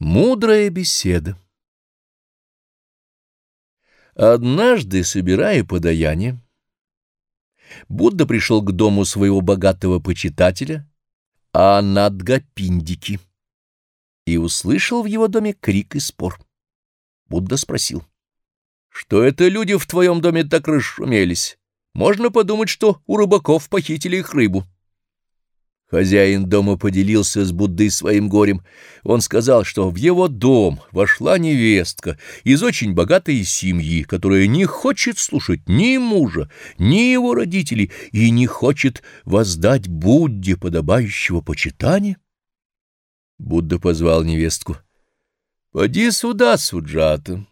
Мудрая беседа Однажды, собирая подаяние, Будда пришел к дому своего богатого почитателя Анадгапиндики и услышал в его доме крик и спор. Будда спросил, «Что это люди в твоем доме так расшумелись? Можно подумать, что у рыбаков похитили их рыбу». Хозяин дома поделился с Буддой своим горем. Он сказал, что в его дом вошла невестка из очень богатой семьи, которая не хочет слушать ни мужа, ни его родителей и не хочет воздать Будде подобающего почитания. Будда позвал невестку. «Поди сюда, Суджата».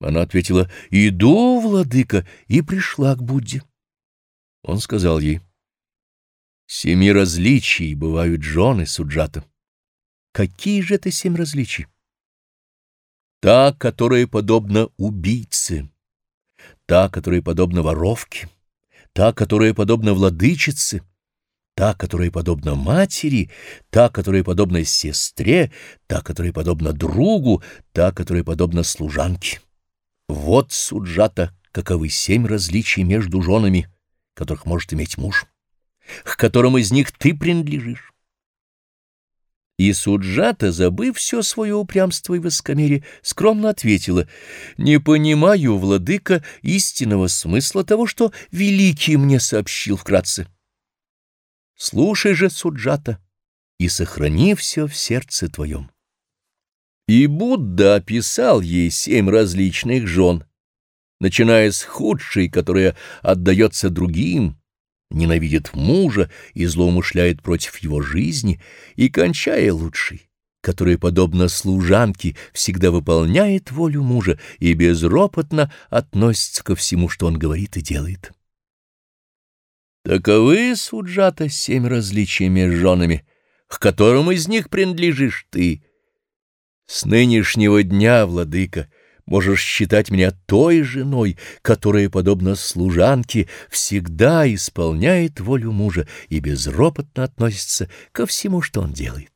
Она ответила «Иду, владыка», и пришла к Будде. Он сказал ей Семи различий бывают жены Суджата. Какие же это семь различий? Та, которая подобна убийце, та, которая подобна воровке, та, которая подобна владычице, та, которая подобна матери, та, которая подобна сестре, та, которая подобна другу, та, которая подобна служанке. Вот, Суджата, каковы семь различий между женами, которых может иметь муж к которым из них ты принадлежишь. И Суджата, забыв все свое упрямство и воскомерие, скромно ответила, «Не понимаю, владыка, истинного смысла того, что Великий мне сообщил вкратце. Слушай же, Суджата, и сохрани все в сердце твоем». И Будда описал ей семь различных жен, начиная с худшей, которая отдается другим, ненавидит мужа и злоумышляет против его жизни, и кончая лучший, который, подобно служанке, всегда выполняет волю мужа и безропотно относится ко всему, что он говорит и делает. Таковы, Суджата, семь различий между женами, к которым из них принадлежишь ты. С нынешнего дня, владыка, — можешь считать меня той женой, которая, подобно служанке, всегда исполняет волю мужа и безропотно относится ко всему, что он делает.